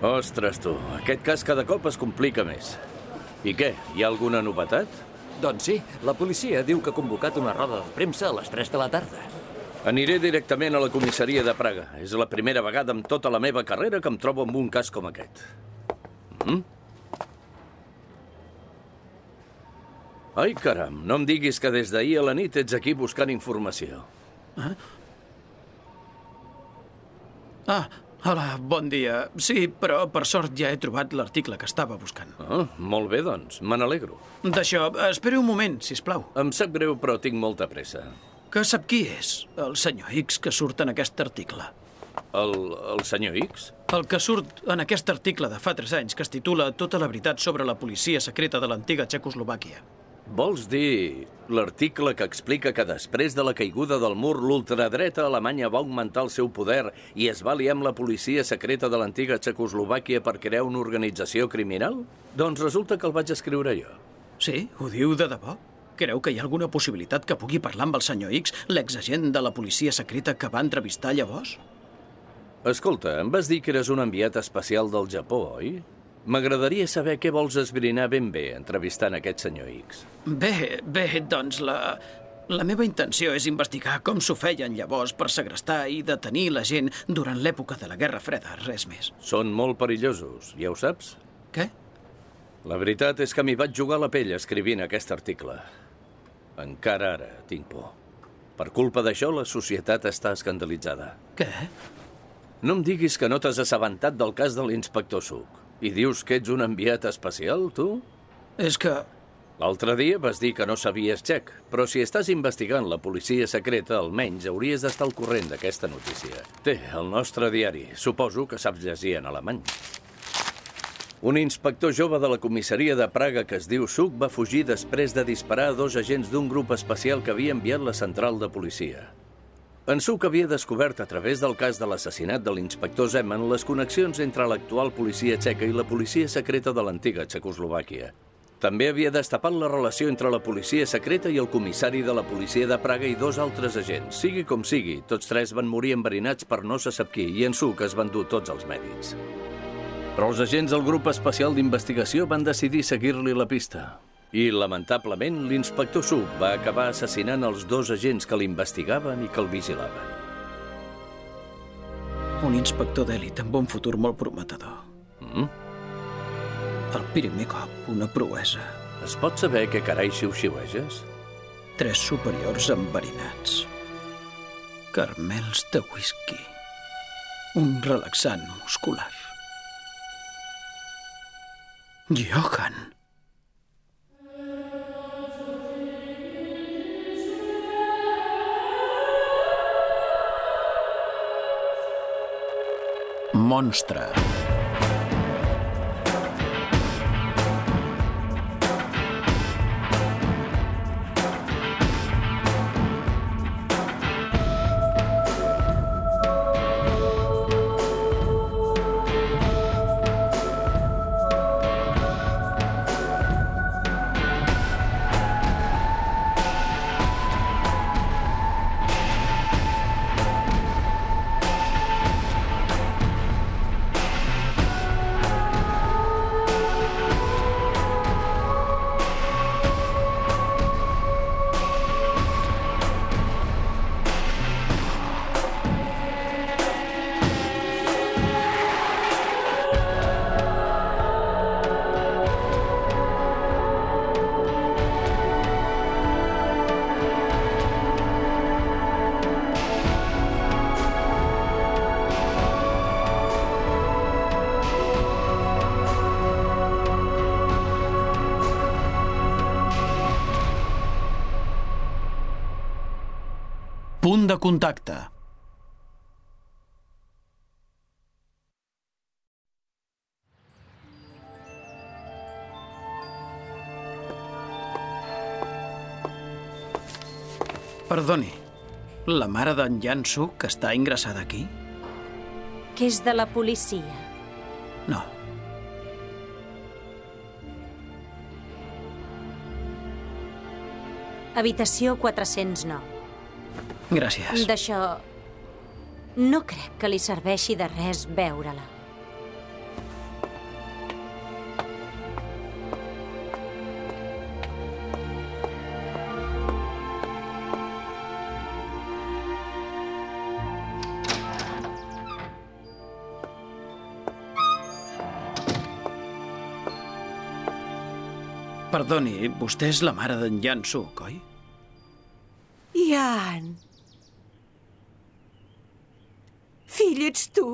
Ostres, tu, aquest cas cada cop es complica més. I què, hi ha alguna novetat? Doncs sí, la policia diu que ha convocat una roda de premsa a les 3 de la tarda. Aniré directament a la comissaria de Praga. És la primera vegada en tota la meva carrera que em trobo amb un cas com aquest. Mm? Ai, caram, no em diguis que des d'ahir a la nit ets aquí buscant informació. Ah, hola, bon dia. Sí, però per sort ja he trobat l'article que estava buscant. Ah, molt bé, doncs, me n'alegro. D'això, esperi un moment, si us plau. Em sap greu, però tinc molta pressa. Que sap qui és? El senyor X que surt en aquest article. El, el senyor X? El que surt en aquest article de fa 3 anys que es titula Tota la veritat sobre la policia secreta de l'antiga Txecoslovàquia. Vols dir l'article que explica que després de la caiguda del mur l'ultradreta alemanya va augmentar el seu poder i es va aliar amb la policia secreta de l'antiga Txecoslovàquia per crear una organització criminal? Doncs resulta que el vaig escriure jo. Sí? Ho diu de debò? Creu que hi ha alguna possibilitat que pugui parlar amb el senyor X, l'exagent de la policia secreta que va entrevistar llavors? Escolta, em vas dir que eres un enviat especial del Japó, oi? M'agradaria saber què vols esbrinar ben bé entrevistant aquest senyor X. Bé, bé, doncs la... La meva intenció és investigar com s'ho feien llavors per segrestar i detenir la gent durant l'època de la Guerra Freda, res més. Són molt perillosos, ja ho saps? Què? La veritat és que m'hi vaig jugar la pell escrivint aquest article. Encara ara tinc por. Per culpa d'això, la societat està escandalitzada. Què? No em diguis que no t'has assabentat del cas de l'inspector Suc. I dius que ets un enviat especial, tu? És que... L'altre dia vas dir que no sabies txec, però si estàs investigant la policia secreta, almenys hauries d'estar al corrent d'aquesta notícia. Té, el nostre diari. Suposo que saps llegir en alemany. Un inspector jove de la comissaria de Praga que es diu Suc va fugir després de disparar a dos agents d'un grup especial que havia enviat la central de policia. En Suc havia descobert a través del cas de l'assassinat de l'inspector Zeman les connexions entre l'actual policia txeca i la policia secreta de l'antiga Txecoslovàquia. També havia destapat la relació entre la policia secreta i el comissari de la policia de Praga i dos altres agents. Sigui com sigui, tots tres van morir enverinats per no se sap qui i en Suc es van dur tots els mèrits. Però els agents del grup especial d'investigació van decidir seguir-li la pista. I, lamentablement, l'inspector Suc va acabar assassinant els dos agents que l'investigaven i que el vigilaven. Un inspector d'èlit amb un futur molt prometedor. Mm? El primer cop, una proesa. Es pot saber què carai xiu-xiueges? Tres superiors enverinats. Carmels de whisky. Un relaxant muscular. Johan. Monstre. De contacte. Perdoni, la mare d'en Jansu, que està ingressada aquí? Que és de la policia. No. Habitació 409. Gràcies. D'això... No crec que li serveixi de res veure-la. Perdoni, vostè és la mare d'en Jan Suk, oi? Jan, Fill, ets tu.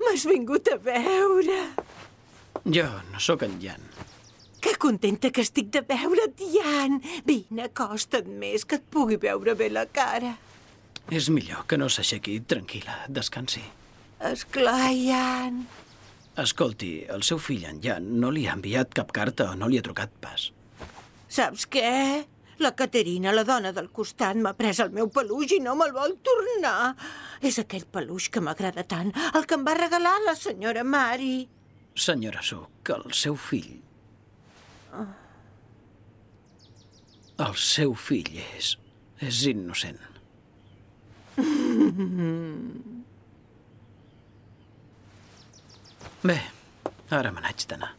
M'has vingut a veure. Jo no sóc en Jan. Que contenta que estic de veure't, Ian. Vine, acosta't més, que et pugui veure bé la cara. És millor que no s'aixequi. Tranquil·la, descansi. Esclar, Ian. Escolti, el seu fill, en Jan, no li ha enviat cap carta o no li ha trucat pas. Saps què? La Caterina, la dona del costat, m'ha pres el meu peluix i no me'l vol tornar. És aquell peluix que m'agrada tant, el que em va regalar la senyora Mari. Senyora Suk, el seu fill... El seu fill és... és innocent. Bé, ara me n'haig d'anar.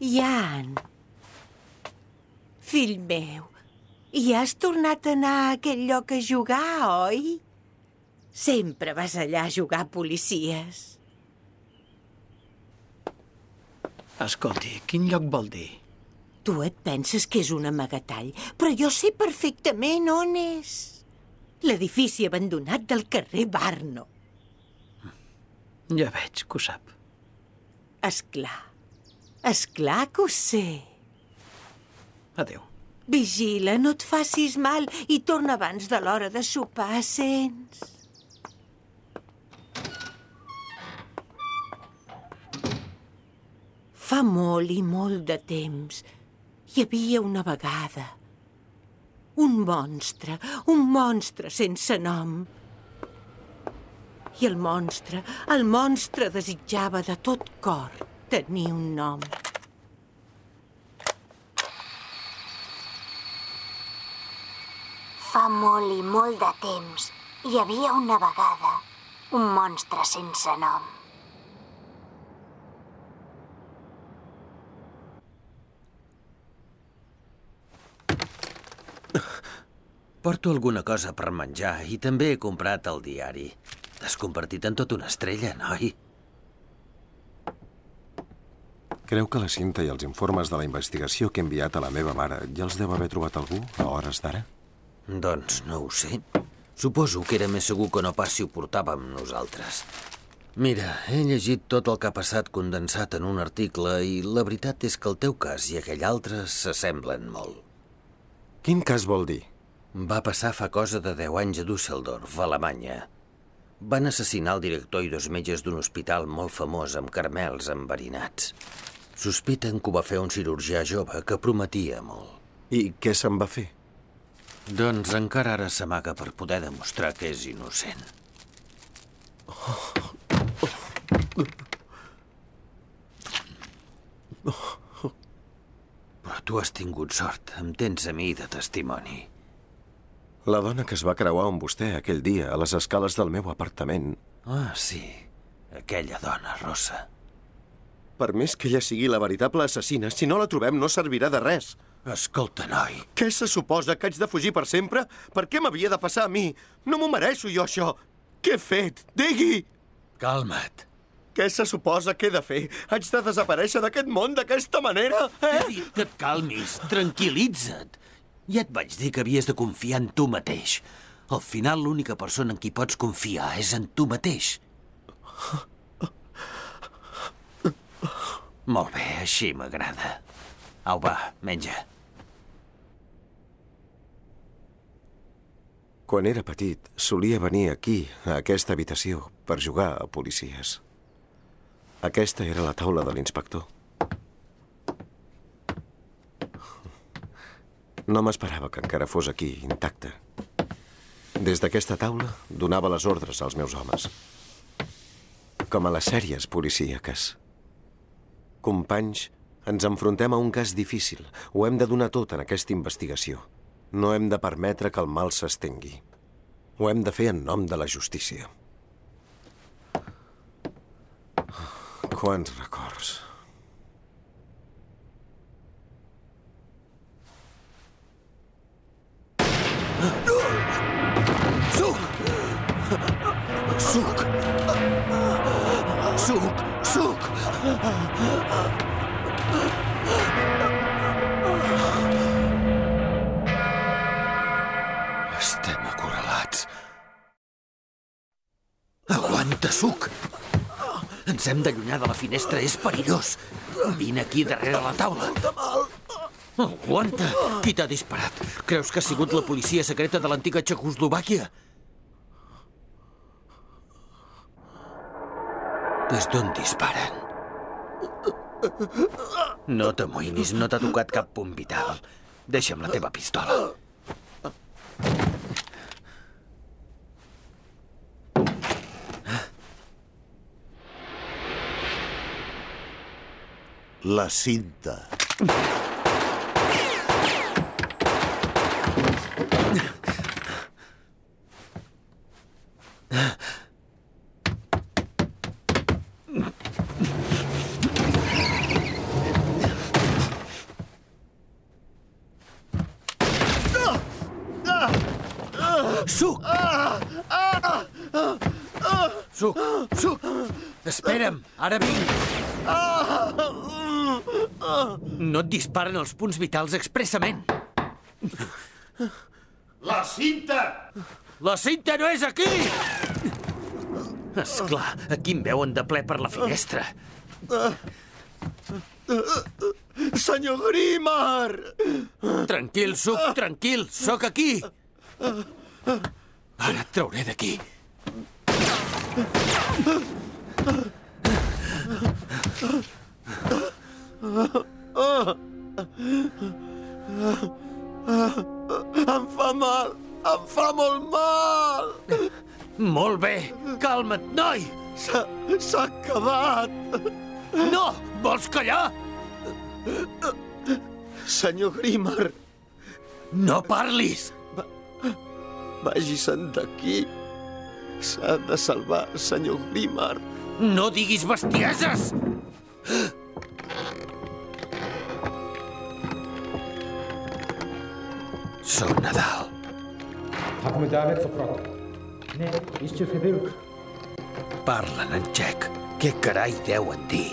Ian. Fill meu, i has tornat a anar a aquell lloc a jugar, oi? Sempre vas allà a jugar a policies. Escolti, quin lloc vol dir? Tu et penses que és un amagatall, però jo sé perfectament on és. L'edifici abandonat del carrer Barno. Ja veig que ho sap. Esclar. Esclar que ho sé. Adéu. Vigila, no et facis mal i torna abans de l'hora de sopar, sents? Fa molt i molt de temps hi havia una vegada un monstre, un monstre sense nom. I el monstre, el monstre desitjava de tot cor tenir un nom. Fa molt i molt de temps hi havia una vegada un monstre sense nom. Porto alguna cosa per menjar i també he comprat el diari. T'has convertit en tota una estrella, noi? Creu que la cinta i els informes de la investigació que he enviat a la meva mare ja els deu haver trobat algú a hores d'ara? Doncs no ho sé. Suposo que era més segur que no pas si ho portàvem nosaltres. Mira, he llegit tot el que ha passat condensat en un article i la veritat és que el teu cas i aquell altre s'assemblen molt. Quin cas vol dir? Va passar fa cosa de 10 anys a Düsseldorf, a Alemanya. Van assassinar el director i dos metges d'un hospital molt famós amb carmels enverinats. Sospiten que ho va fer un cirurgià jove que prometia molt. I què se'n va fer? Doncs encara ara s'amaga per poder demostrar que és innocent. Però tu has tingut sort. Em tens a mi de testimoni. La dona que es va creuar amb vostè aquell dia a les escales del meu apartament. Ah, sí. Aquella dona rossa. Per més que ella sigui la veritable assassina, si no la trobem no servirà de res. Escolta, noi. Què se suposa que haig de fugir per sempre? Per què m'havia de passar a mi? No m'ho mereixo jo, això. Què he fet? Digui! Calma't. Què se suposa que he de fer? Haig de desaparèixer d'aquest món d'aquesta manera? He Eh? dit que et calmis. Tranquil·litza't. Ja et vaig dir que havies de confiar en tu mateix. Al final, l'única persona en qui pots confiar és en tu mateix. Molt bé, així m'agrada. Au, va, menja. Quan era petit, solia venir aquí, a aquesta habitació, per jugar a policies. Aquesta era la taula de l'inspector. No m'esperava que encara fos aquí, intacte. Des d'aquesta taula donava les ordres als meus homes. Com a les sèries policíaques. Companys, ens enfrontem a un cas difícil. Ho hem de donar tot en aquesta investigació. No hem de permetre que el mal s'estengui. Ho hem de fer en nom de la justícia. Quants records. Suc! Suc! Suc! Suc! suc! Estem acorralats. Aguanta, suc! Ens hem d'allunyar de la finestra, és perillós. Vine aquí darrere la taula. Aguanta! Qui t'ha disparat? Creus que ha sigut la policia secreta de l'antiga Txecoslovàquia? Des d'on disparen? No t'amoïnis, no t'ha tocat cap punt vital. Deixa'm la teva pistola. La cinta. Suc! Suc! Suc! Espera'm, ara vinc. No et disparen els punts vitals expressament. La cinta! La cinta no és aquí! Esclar, aquí em veuen de ple per la finestra. Senyor Grimar! Tranquil, Suc, tranquil, sóc aquí. Ara et trauré d'aquí. Em fa mal! Em fa molt mal! Molt bé, calma't, noi! S'ha acabat! No! Vols callar? Senyor Grimar, No parlis! vagi-se'n d'aquí. S'ha de salvar, senyor Grimar. No diguis bestieses! Sóc Nadal. Parlen en txec. Què carai deuen dir?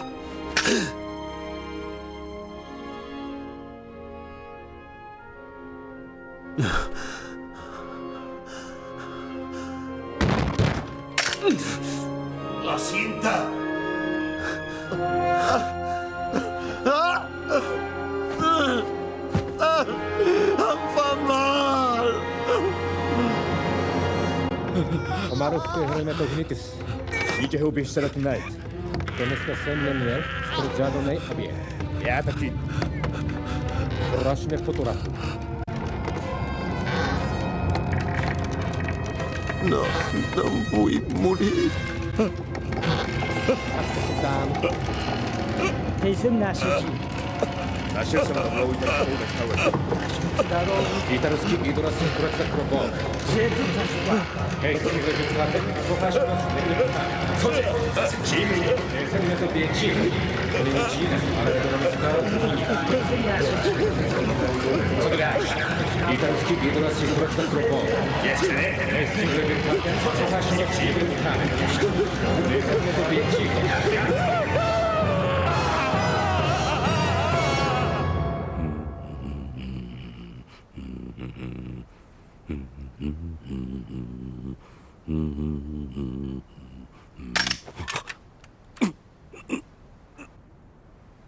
magnetis. Jih je ubiščala tonight. Danes pa sem imel sporočano naj objekt. Ja, taki. Ročne fotografije. No, não vou morrer. Hasta se dá. Tezim nasıl? 나실성으로 모이다 소리가 나왔어. 이 따로스키 미도라스 브라차 크로버. 베이스를 교체하는 프로파시오스 내리다. 소재. 지미. 내생에서 비행시. 본인이 지인하신 아르드라스가 우니까. 소리가. 이 따로스키 미도라스 브라차 크로버. 예전에 베이스를 교체하는 프로파시오스 내리다. 내생에서 비행시.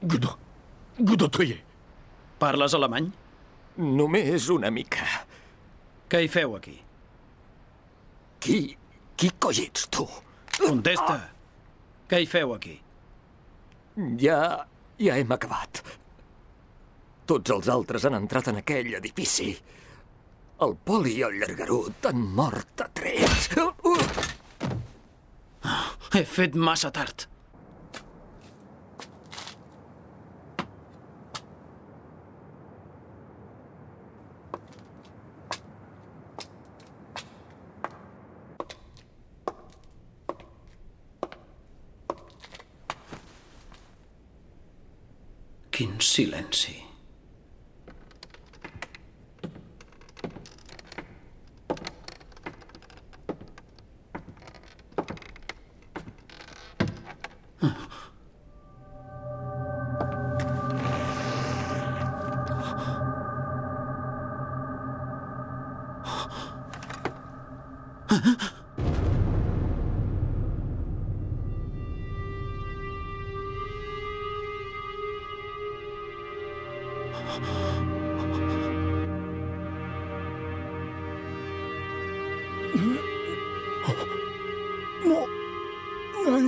Godó. Godó Toyer. Parles alemany? Només una mica. Què hi feu aquí? Qui... qui coi ets tu? Contesta. Què hi feu aquí? Ja... ja hem acabat. Tots els altres han entrat en aquell edifici. El Poli i el Llargarut han mort a trets. He fet massa tard. Quin silenci.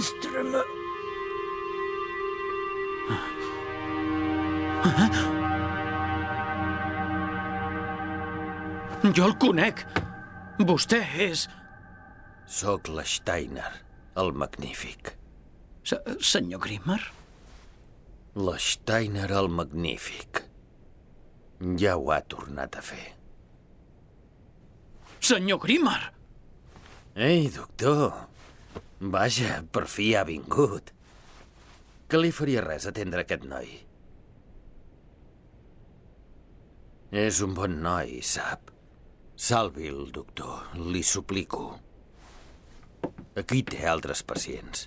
Monstre me... Jo el conec. Vostè és... Soc l'Steiner, el magnífic. Se senyor Grimmer? L'Steiner, el magnífic. Ja ho ha tornat a fer. Senyor Grimmer! Ei, doctor. Vaja, per fi ha vingut. Que li faria res atendre aquest noi? És un bon noi, sap. Salvi'l, doctor, li suplico. Aquí té altres pacients.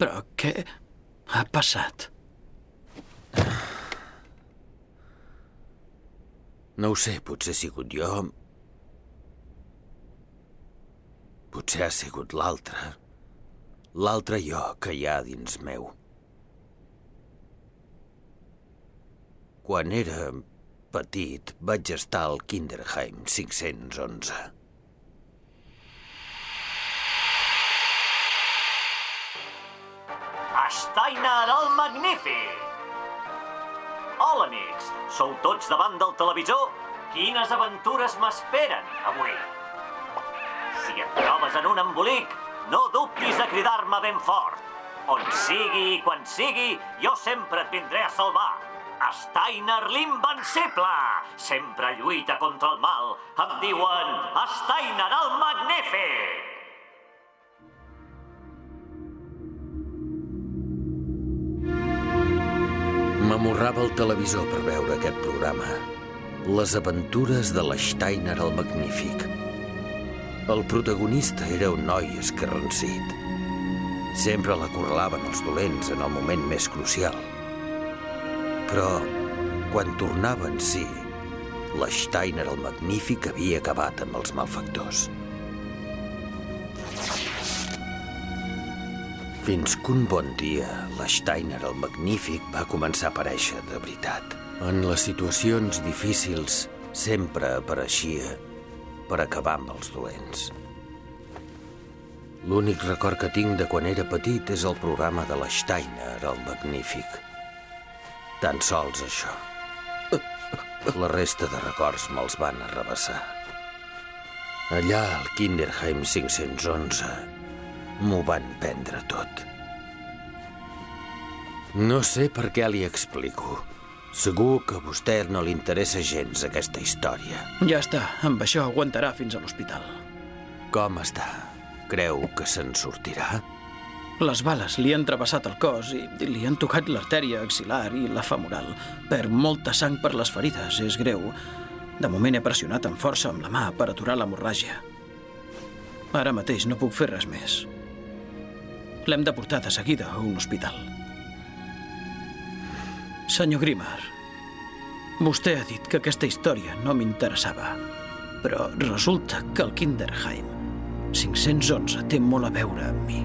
Però què ha passat? No ho sé, potser he sigut jo. Potser ha sigut l'altre. L'altre jo que hi ha dins meu. Quan era petit, vaig estar al Kinderheim 511. Steiner el Magnífic! Hola, amics. Sou tots davant del televisor? Quines aventures m'esperen avui? Si et trobes en un embolic, no dubtis a cridar-me ben fort. On sigui i quan sigui, jo sempre et vindré a salvar. Steiner l'invencible! Sempre lluita contra el mal. Em diuen Steiner el Magnífic! M'amorrava el televisor per veure aquest programa. Les aventures de l'Steiner el Magnífic. El protagonista era un noi escarrancit. Sempre l'acorralaven els dolents en el moment més crucial. Però, quan tornava en si, l'Steiner el Magnífic havia acabat amb els malfactors. Fins que un bon dia, l'Steiner el Magnífic va començar a aparèixer de veritat. En les situacions difícils sempre apareixia per acabar amb els dolents. L'únic record que tinc de quan era petit és el programa de l'Steiner, el Magnífic. Tan sols això. La resta de records me'ls van arrabassar. Allà, al Kinderheim 511, m'ho van prendre tot. No sé per què li explico. Segur que a vostè no li interessa gens aquesta història. Ja està, amb això aguantarà fins a l'hospital. Com està? Creu que se'n sortirà? Les bales li han travessat el cos i li han tocat l'artèria axilar i la femoral. Perd molta sang per les ferides, és greu. De moment he pressionat amb força amb la mà per aturar l'hemorràgia. Ara mateix no puc fer res més. L'hem de portar de seguida a un hospital. Senyor Grimmer, vostè ha dit que aquesta història no m'interessava, però resulta que el Kinderheim 511 té molt a veure amb mi.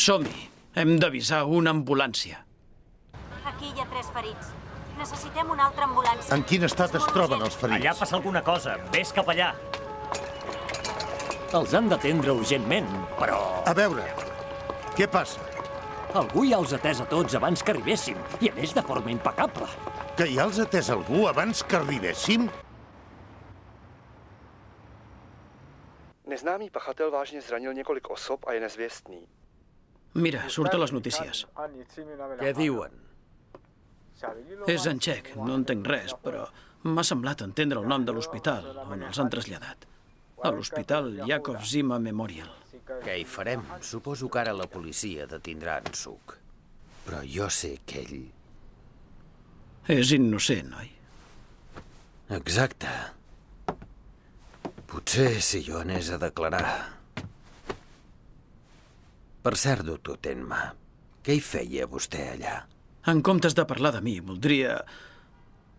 Som-hi. Hem d'avisar una ambulància. Aquí hi ha tres ferits. Necessitem una altra ambulància. En quin estat es troben els ferits? Allà passa alguna cosa. Ves cap allà. Els han d'atendre urgentment, però... A veure, què passa? Algú ja els ha atès a tots abans que arribéssim, i a més de forma impecable. Que ja els ha atès algú abans que arribéssim? Neznámý pachatel vážně zranil několik osob a je nezvěstný. Mira, surt a les notícies. Què diuen? És en txec, no entenc res, però m'ha semblat entendre el nom de l'hospital on els han traslladat. A l'hospital Yakov Zima Memorial. Què hi farem? Suposo que ara la policia detindrà en Suc. Però jo sé que ell... És innocent, oi? Exacte. Potser si jo anés a declarar... Per cert, doctor Tenma, què hi feia vostè allà? En comptes de parlar de mi, voldria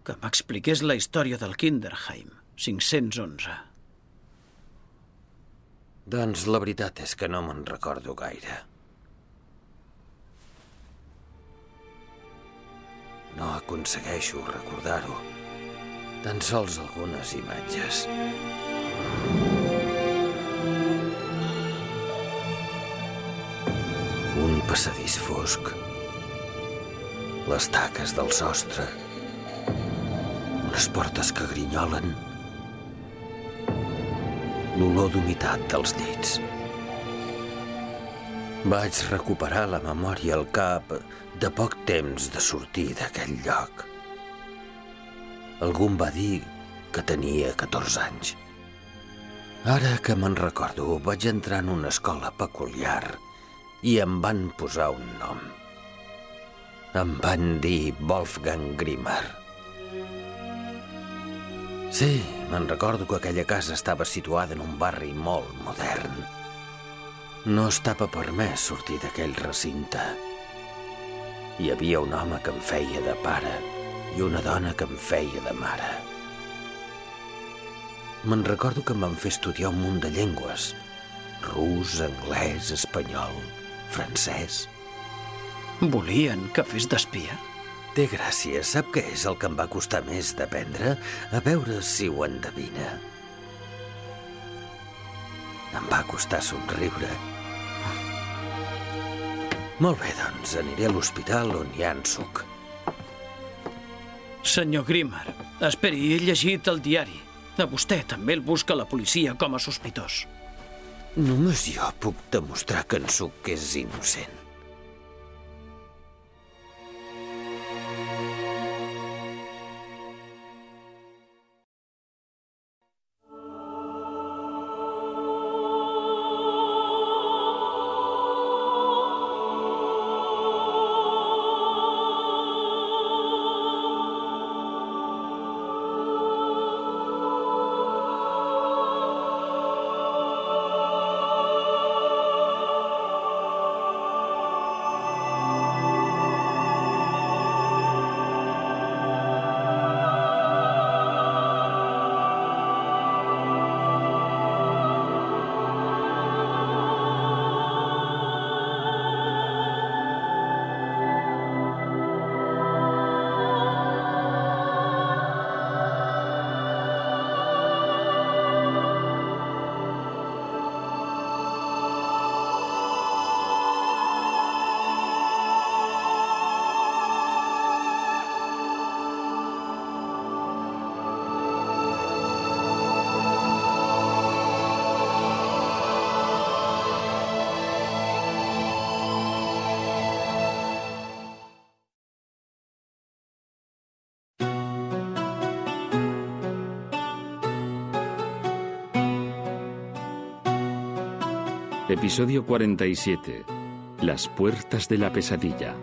que m'expliqués la història del Kinderheim 511. Doncs la veritat és que no me'n recordo gaire. No aconsegueixo recordar-ho. Tan sols algunes imatges. Un passadís fosc. Les taques del sostre. Unes portes que grinyolen L'olor d'humitat dels llits. Vaig recuperar la memòria al cap de poc temps de sortir d'aquell lloc. Algú em va dir que tenia 14 anys. Ara que me'n recordo, vaig entrar en una escola peculiar i em van posar un nom. Em van dir Wolfgang Grimmer. Sí, me'n recordo que aquella casa estava situada en un barri molt modern. No estava permès sortir d'aquell recinte. Hi havia un home que em feia de pare i una dona que em feia de mare. Me'n recordo que em van fer estudiar un munt de llengües. Rus, anglès, espanyol, francès. Volien que fes d'espia? Té gràcia. Sap què és el que em va costar més d'aprendre? A veure si ho endevina. Em va costar somriure. Molt bé, doncs, aniré a l'hospital on hi ha en suc. Senyor Grimmer, esperi, he llegit el diari. A vostè també el busca la policia com a sospitós. Només jo puc demostrar que en suc és innocent. Episodio 47. Las puertas de la pesadilla.